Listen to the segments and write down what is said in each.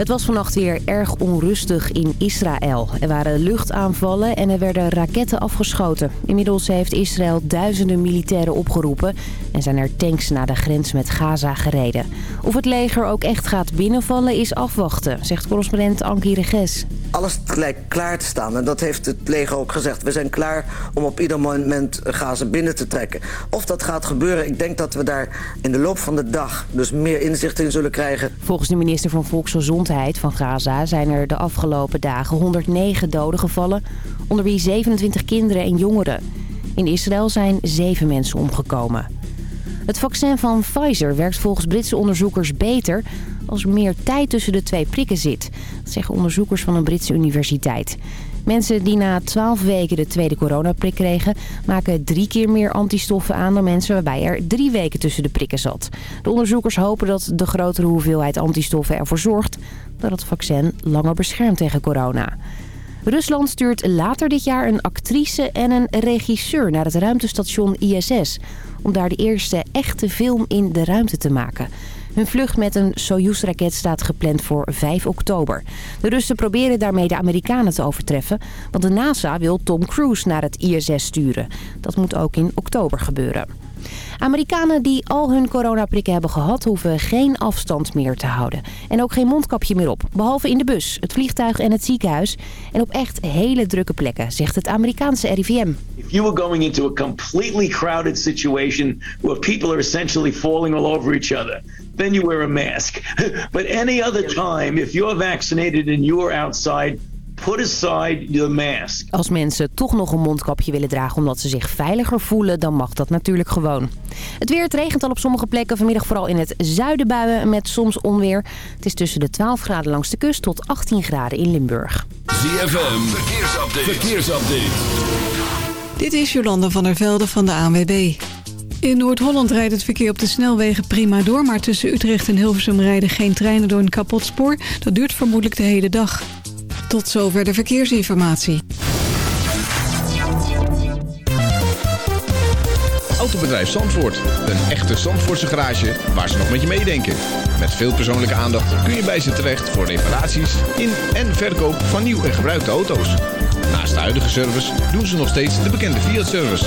Het was vannacht weer erg onrustig in Israël. Er waren luchtaanvallen en er werden raketten afgeschoten. Inmiddels heeft Israël duizenden militairen opgeroepen... en zijn er tanks naar de grens met Gaza gereden. Of het leger ook echt gaat binnenvallen is afwachten, zegt correspondent Ankie Reges. Alles lijkt klaar te staan en dat heeft het leger ook gezegd. We zijn klaar om op ieder moment Gaza binnen te trekken. Of dat gaat gebeuren, ik denk dat we daar in de loop van de dag... dus meer inzicht in zullen krijgen. Volgens de minister van Volksgezondheid van Gaza zijn er de afgelopen dagen 109 doden gevallen, onder wie 27 kinderen en jongeren. In Israël zijn zeven mensen omgekomen. Het vaccin van Pfizer werkt volgens Britse onderzoekers beter als er meer tijd tussen de twee prikken zit. Dat zeggen onderzoekers van een Britse universiteit. Mensen die na 12 weken de tweede coronaprik kregen... maken drie keer meer antistoffen aan dan mensen waarbij er drie weken tussen de prikken zat. De onderzoekers hopen dat de grotere hoeveelheid antistoffen ervoor zorgt... dat het vaccin langer beschermt tegen corona. Rusland stuurt later dit jaar een actrice en een regisseur naar het ruimtestation ISS... om daar de eerste echte film in de ruimte te maken... Hun vlucht met een Soyuz-raket staat gepland voor 5 oktober. De Russen proberen daarmee de Amerikanen te overtreffen... want de NASA wil Tom Cruise naar het ISS sturen. Dat moet ook in oktober gebeuren. Amerikanen die al hun coronaprikken hebben gehad... hoeven geen afstand meer te houden. En ook geen mondkapje meer op. Behalve in de bus, het vliegtuig en het ziekenhuis. En op echt hele drukke plekken, zegt het Amerikaanse RIVM. If you were going into a completely crowded situation... where people are essentially falling all over each other... then you wear a mask. But any other time, if you're vaccinated and you're outside Put aside your mask. Als mensen toch nog een mondkapje willen dragen omdat ze zich veiliger voelen, dan mag dat natuurlijk gewoon. Het weer, het regent al op sommige plekken. Vanmiddag vooral in het zuiden buien met soms onweer. Het is tussen de 12 graden langs de kust tot 18 graden in Limburg. ZFM, verkeersupdate. verkeersupdate. Dit is Jolanda van der Velde van de ANWB. In Noord-Holland rijdt het verkeer op de snelwegen prima door... maar tussen Utrecht en Hilversum rijden geen treinen door een kapot spoor. Dat duurt vermoedelijk de hele dag. Tot zover de verkeersinformatie. Autobedrijf Zandvoort. Een echte Zandvoortse garage waar ze nog met je meedenken. Met veel persoonlijke aandacht kun je bij ze terecht voor reparaties in en verkoop van nieuw en gebruikte auto's. Naast de huidige service doen ze nog steeds de bekende Fiat-service.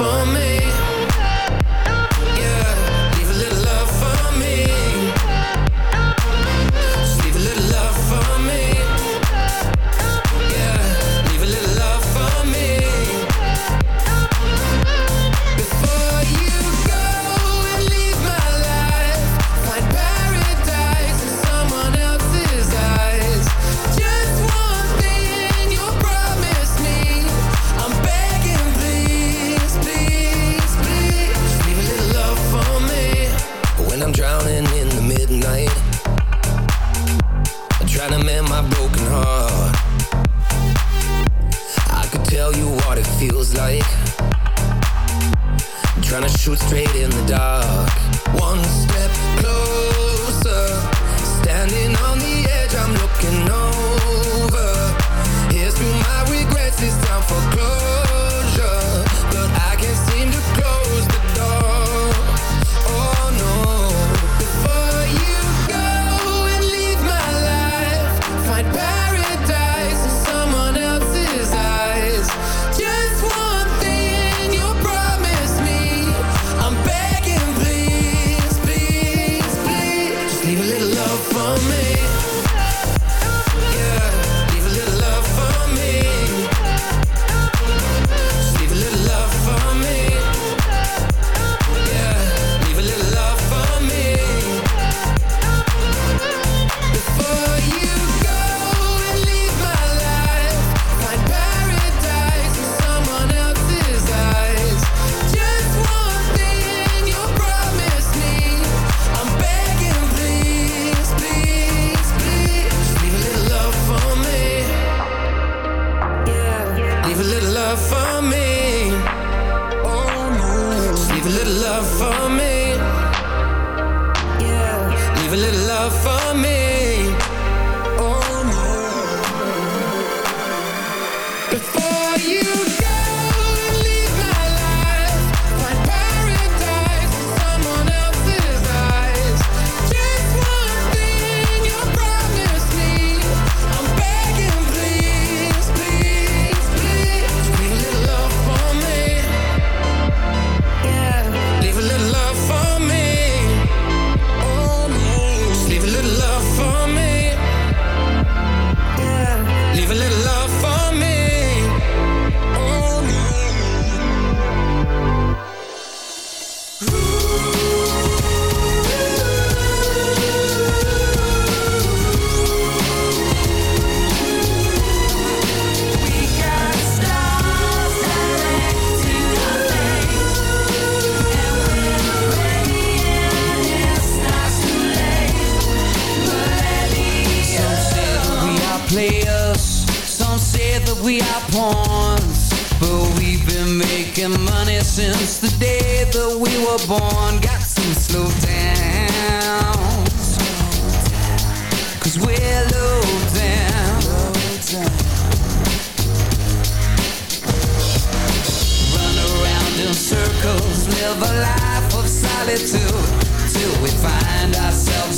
For me.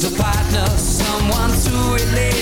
a partner, someone to relate.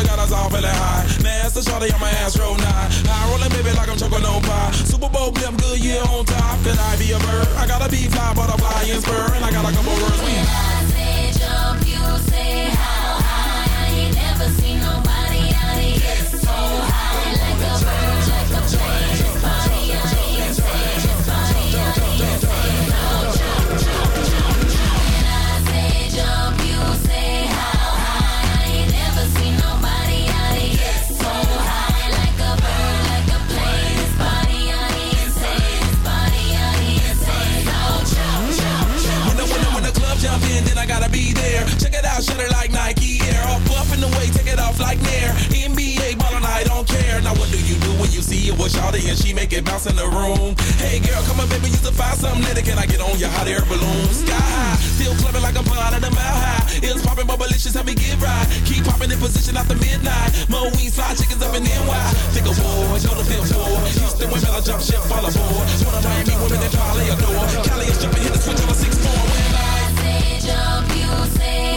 it got us all feeling high. Nasty shawty on my ass, roll nine. High rolling, baby, like I'm choking on pie. Super Bowl, blimp, Goodyear on top. Could I be a bird? I gotta be fly, butterfly, and spur. And I gotta come over, we party, it was Shawty and she make it bounce in the room. Hey girl, come on baby, you to find something later. Can I get on your hot air balloon? Sky high, still clubbing like I'm flying at a mile high. It's popping, but malicious, help me get right. Keep popping in position after midnight. Mo weed, fly chickens up in NY. Think of war, y'all the fifth war. Houston women, I jump ship, fall aboard. One of Miami women that probably adore. Cali is jumping, hit the switch on a six four. When I say jump, you say.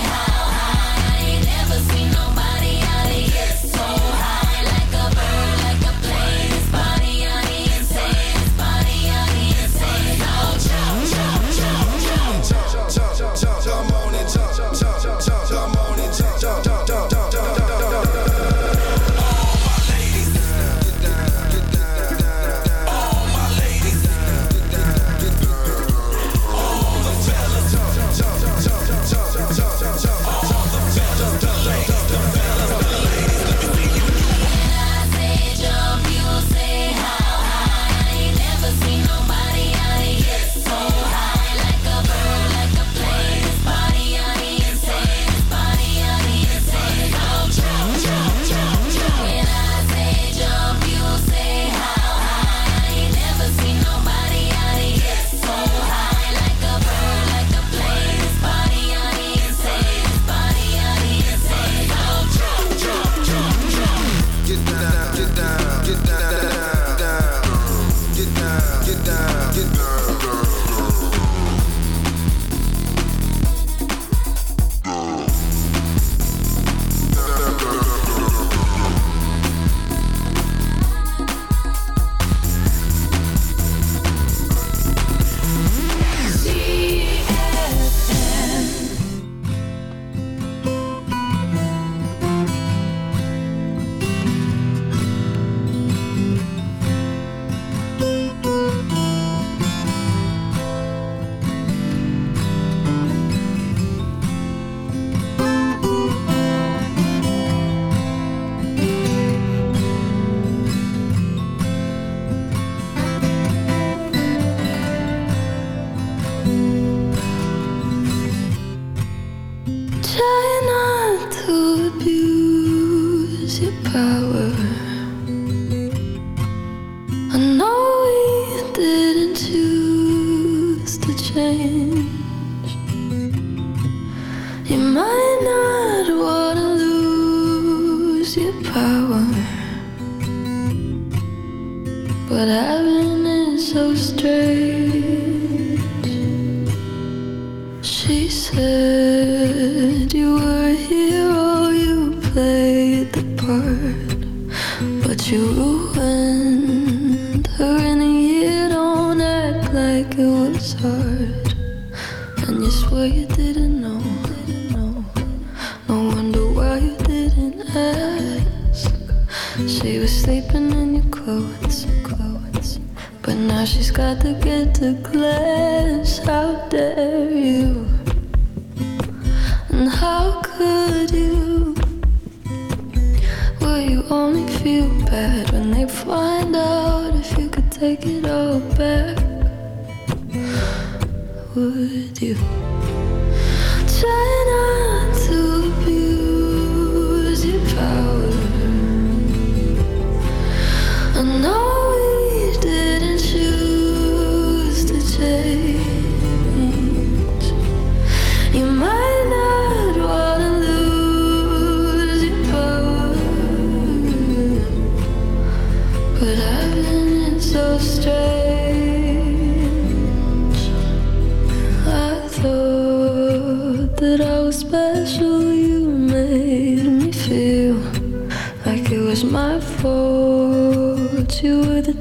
Played the part, but you ruined her in a year. Don't act like it was hard, and you swear you didn't know. No wonder why you didn't ask. She was sleeping in your clothes, clothes. But now she's got to get to class. How dare you? Find out if you could take it all back? Would you?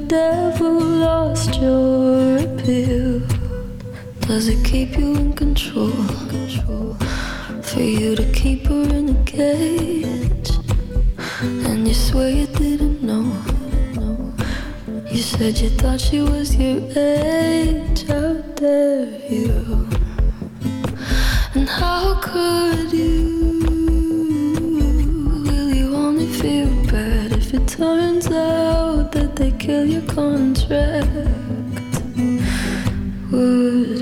Devil, lost your appeal. Does it keep you in control? For you to keep her in a cage, and you swear you didn't know. You said you thought she was your age. How dare contract? Would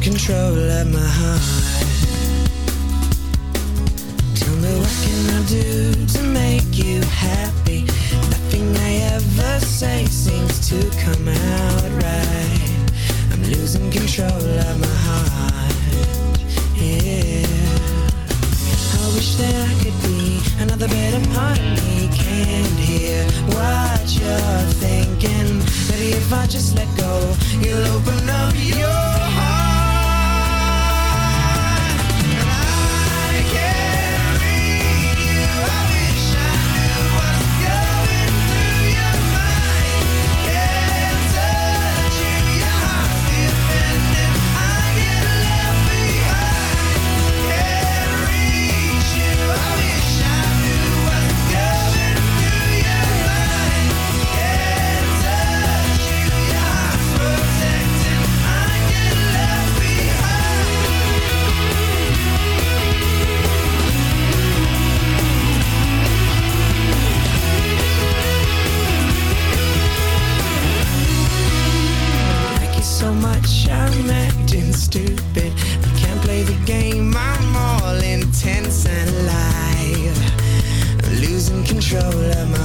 control of my heart. Tell me what can I do to make you happy? Nothing I ever say seems to come Show at my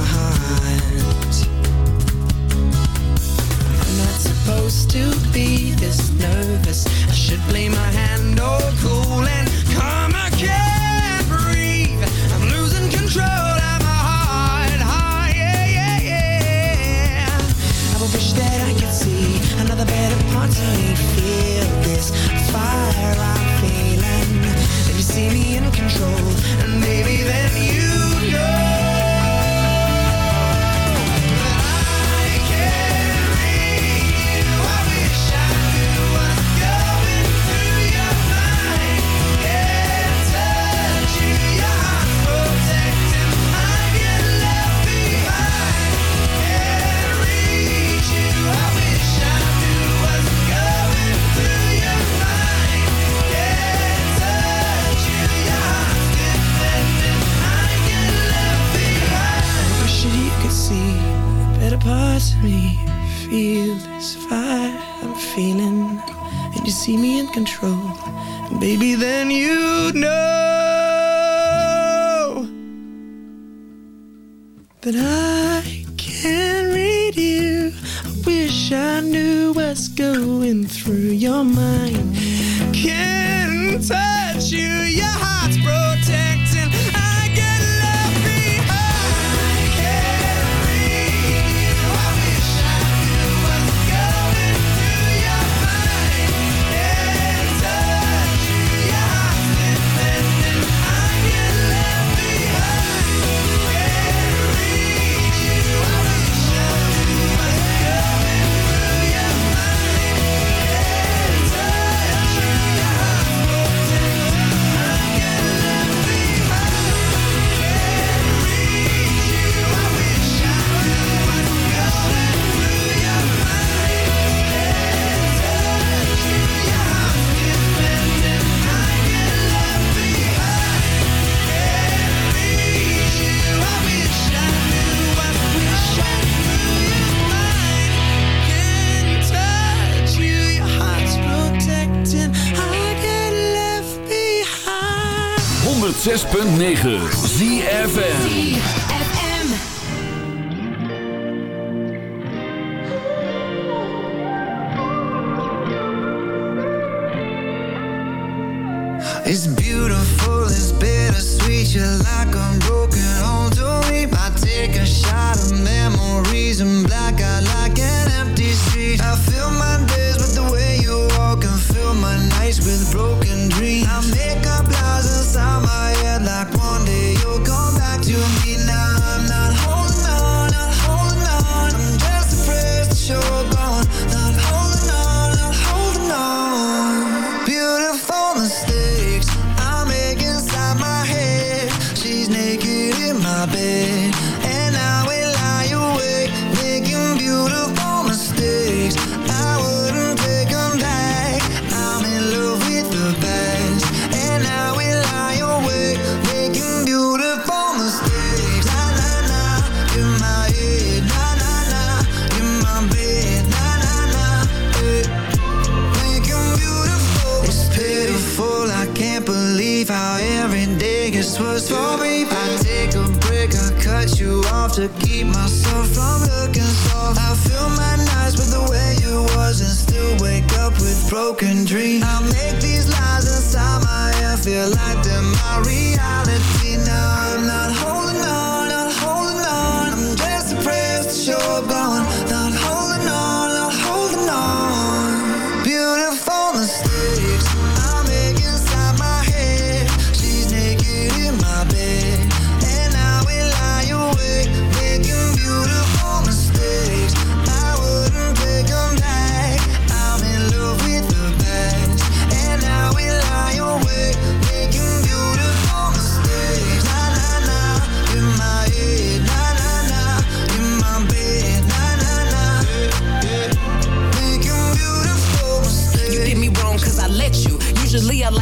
to keep myself from looking soft. I fill my nights with the way you was And still wake up with broken dreams. I make these lies inside my head Feel like they're my reality.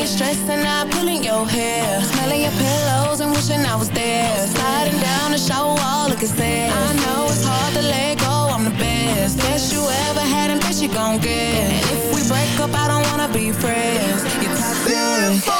you're stressing out, pulling your hair. Smelling your pillows and wishing I was there. Sliding down the shower wall, looking sad. I know it's hard to let go, I'm the best. Best you ever had and best you gon' get. And if we break up, I don't wanna be friends. You're toxic. Beautiful.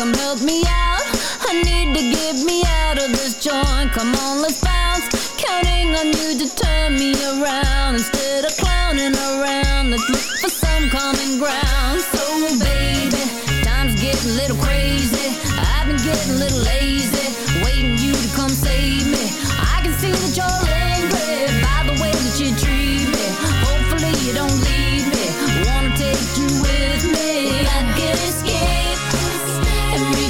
Come help me out. I need to get me out of this joint. Come on, let's bounce. Counting on you to turn me around. Instead of clowning around, let's look for some common ground. So, baby, time's getting a little crazy. I've been getting a little lazy. Waiting you to come save me. I can see that you're angry by the way that you treat me. Hopefully, you don't leave me. Wanna take you with me. I can escape. Henry